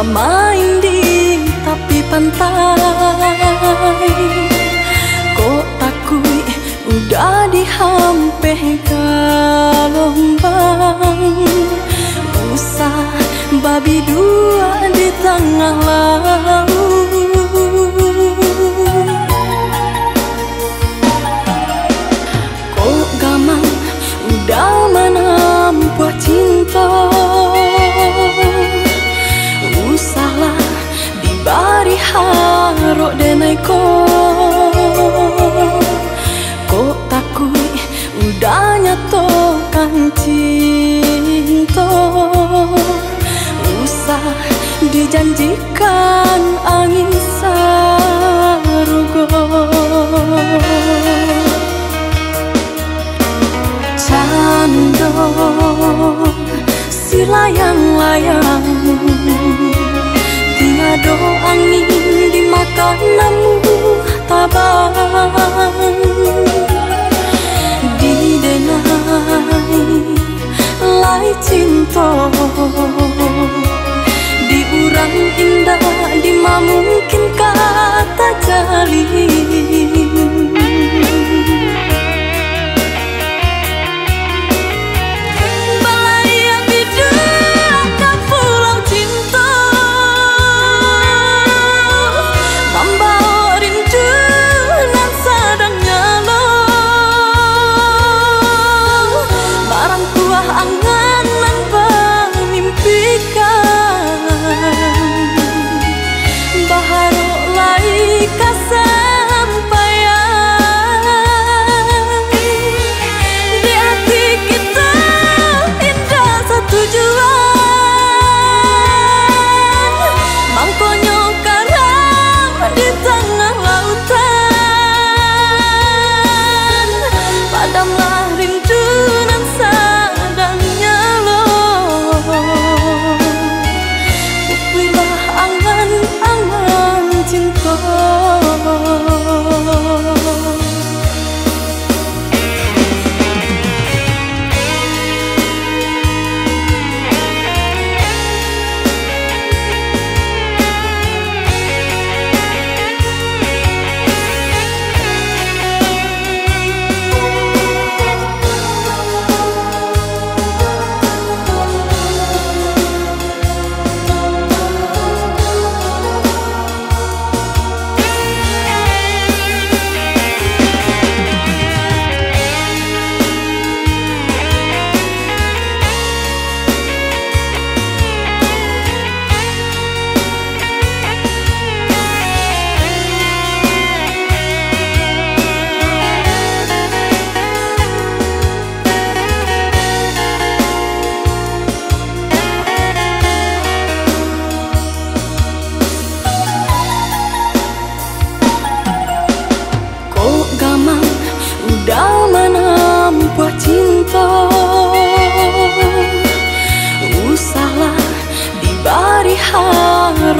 pemain di tapi pantai. Kok takui udah dihampe kalung udah nyatokan cinta. Usah dijanjikan angin sarugo Cando si layang-layang Tiada angin dimakan namu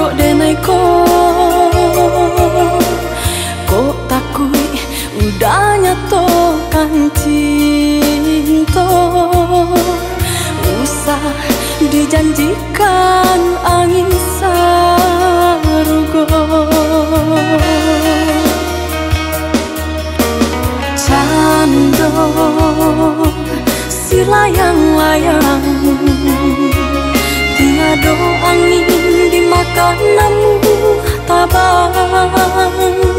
harok denai ko Kok takui udah nyatokan cinta Usah dijanjikan có năm ta ban